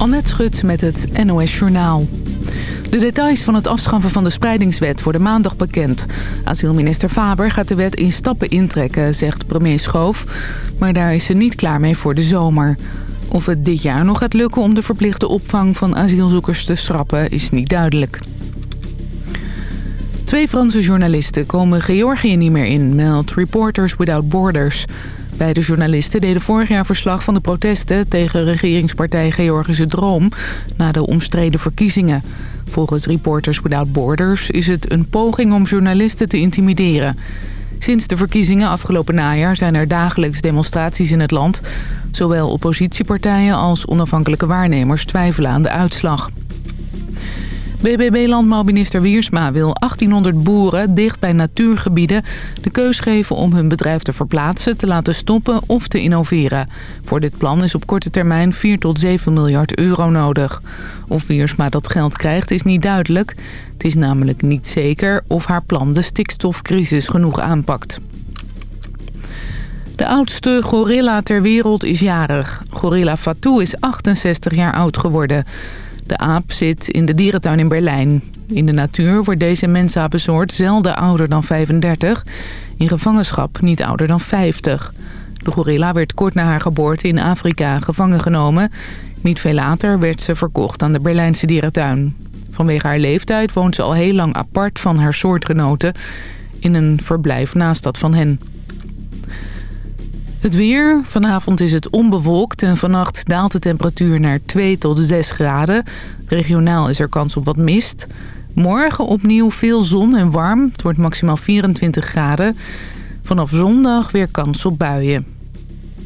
Annette Schut met het NOS Journaal. De details van het afschaffen van de spreidingswet worden maandag bekend. Asielminister Faber gaat de wet in stappen intrekken, zegt premier Schoof. Maar daar is ze niet klaar mee voor de zomer. Of het dit jaar nog gaat lukken om de verplichte opvang van asielzoekers te schrappen, is niet duidelijk. Twee Franse journalisten komen Georgië niet meer in, meldt Reporters Without Borders... Beide journalisten deden vorig jaar verslag van de protesten tegen regeringspartij Georgische Droom na de omstreden verkiezingen. Volgens Reporters Without Borders is het een poging om journalisten te intimideren. Sinds de verkiezingen afgelopen najaar zijn er dagelijks demonstraties in het land. Zowel oppositiepartijen als onafhankelijke waarnemers twijfelen aan de uitslag. BBB-landbouwminister Wiersma wil 1800 boeren dicht bij natuurgebieden de keus geven om hun bedrijf te verplaatsen, te laten stoppen of te innoveren. Voor dit plan is op korte termijn 4 tot 7 miljard euro nodig. Of Wiersma dat geld krijgt is niet duidelijk. Het is namelijk niet zeker of haar plan de stikstofcrisis genoeg aanpakt. De oudste gorilla ter wereld is jarig. Gorilla Fatou is 68 jaar oud geworden. De aap zit in de dierentuin in Berlijn. In de natuur wordt deze mensapensoort zelden ouder dan 35. In gevangenschap niet ouder dan 50. De gorilla werd kort na haar geboorte in Afrika gevangen genomen. Niet veel later werd ze verkocht aan de Berlijnse dierentuin. Vanwege haar leeftijd woont ze al heel lang apart van haar soortgenoten... in een verblijf naast dat van hen. Het weer. Vanavond is het onbewolkt en vannacht daalt de temperatuur naar 2 tot 6 graden. Regionaal is er kans op wat mist. Morgen opnieuw veel zon en warm. Het wordt maximaal 24 graden. Vanaf zondag weer kans op buien.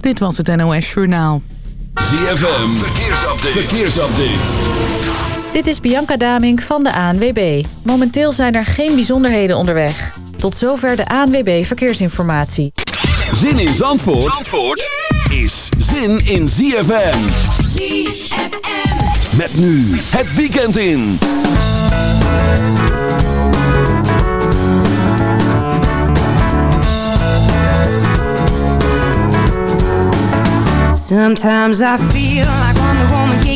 Dit was het NOS Journaal. ZFM. Verkeersupdate. Verkeersupdate. Dit is Bianca Damink van de ANWB. Momenteel zijn er geen bijzonderheden onderweg. Tot zover de ANWB Verkeersinformatie. Zin in Zandvoort, Zandvoort is zin in ZFM. ZFM. Met nu het weekend in. Sometimes I feel like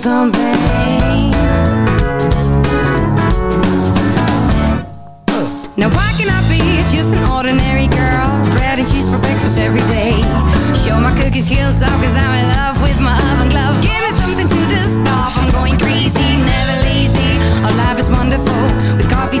Something. Now why can I be just an ordinary girl? Bread and cheese for breakfast every day. Show my cookies heels off cause I'm in love with my oven glove. Give me something to dust off, I'm going crazy, never lazy. Our life is wonderful, with coffee,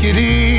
take it easy.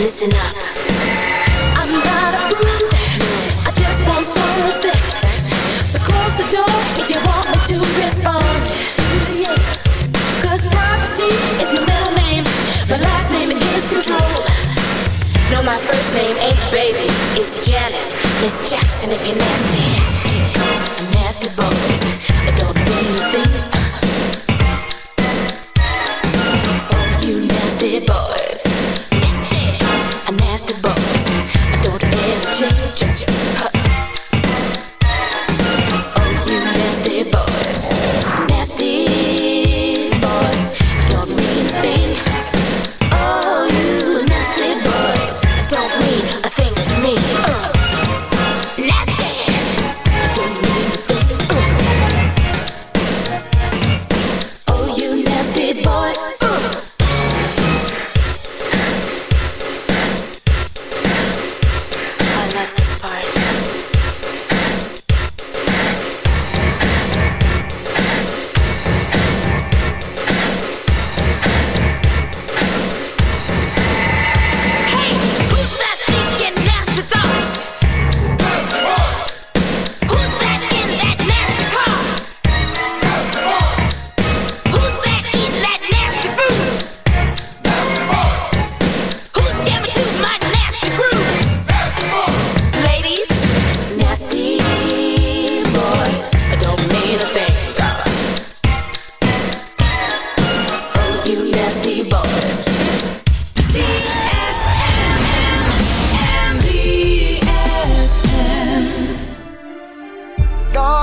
Listen up. I'm not a brute. I just want some respect. So close the door if you want me to respond. Cause privacy is my middle name. My last name is control. No, my first name ain't baby. It's Janet. Miss Jackson if you're nasty. I'm nasty boys.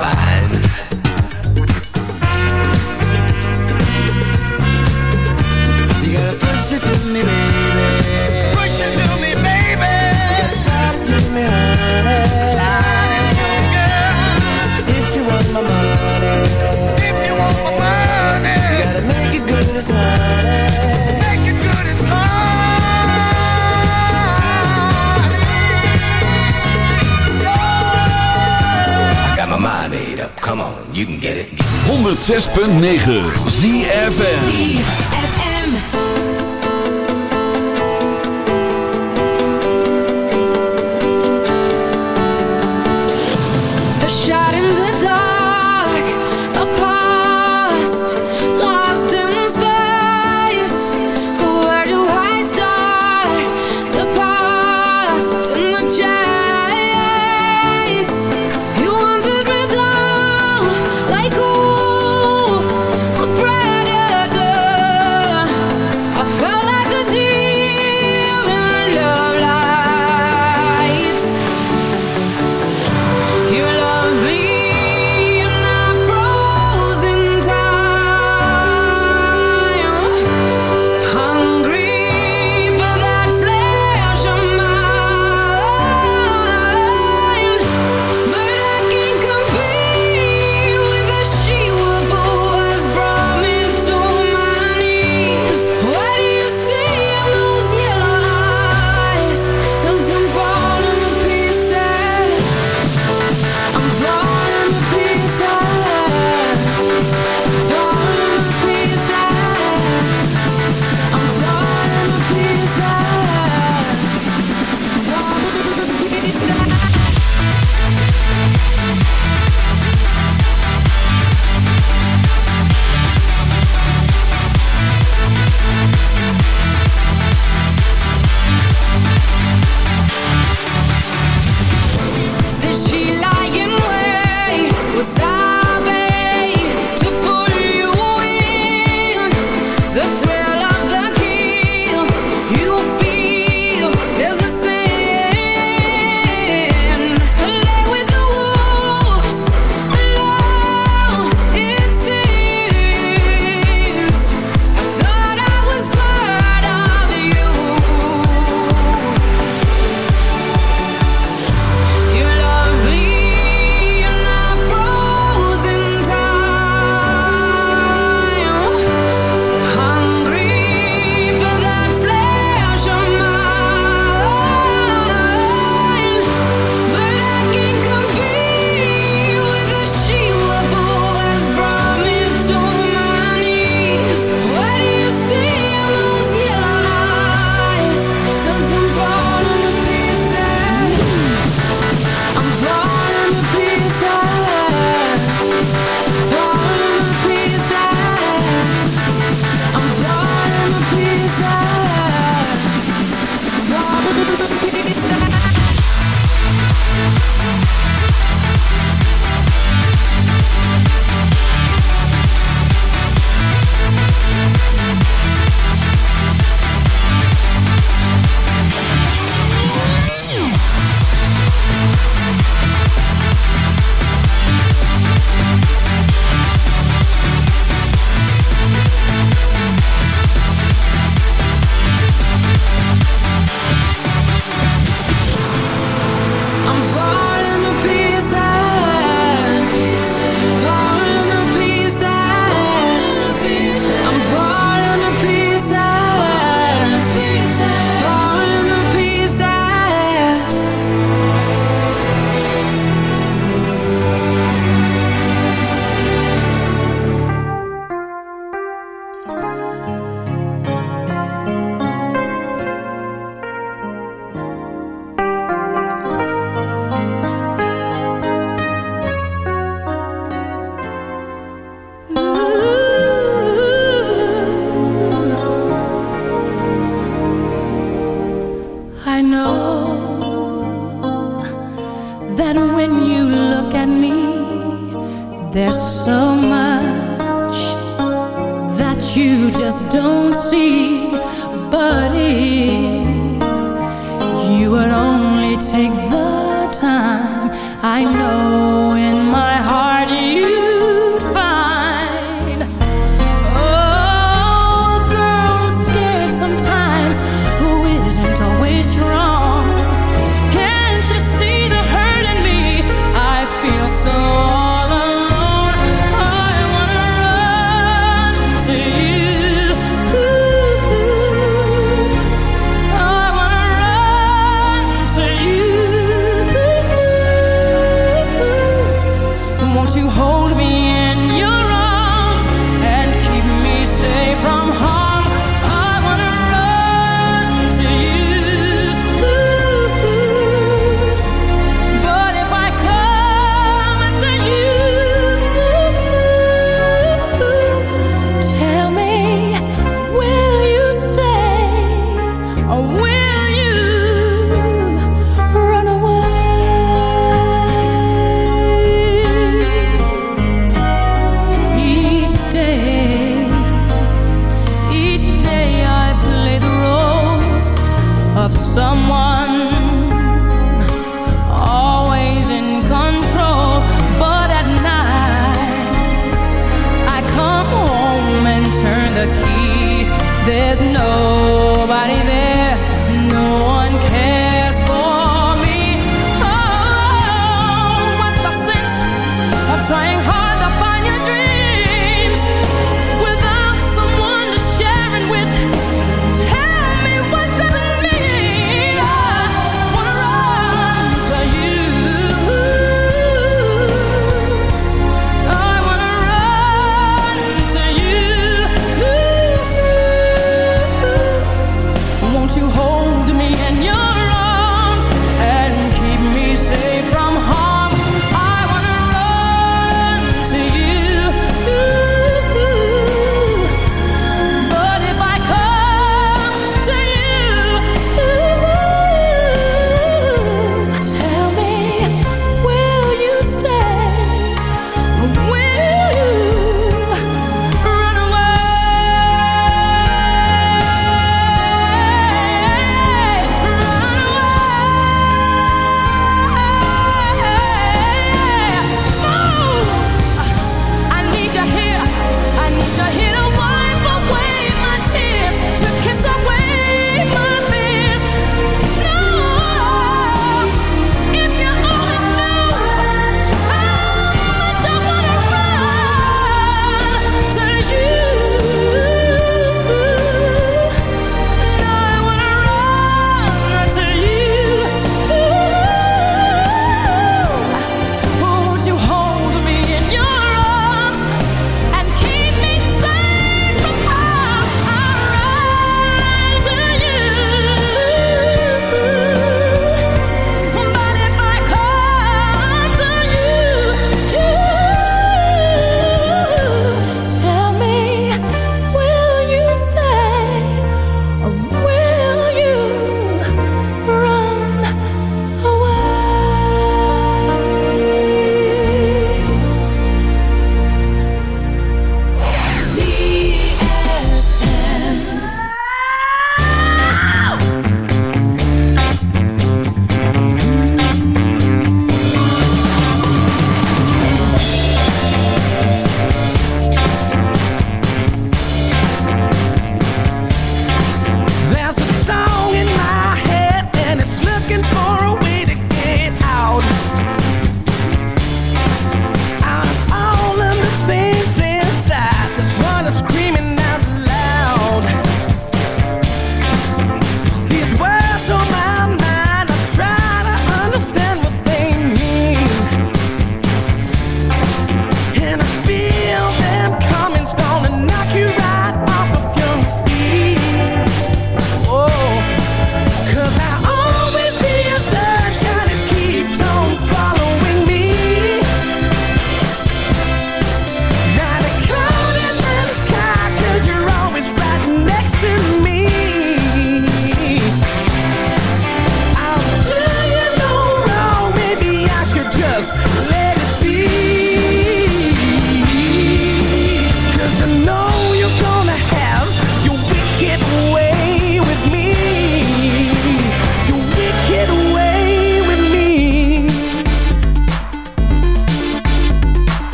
fine. 106.9 ZFN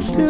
next to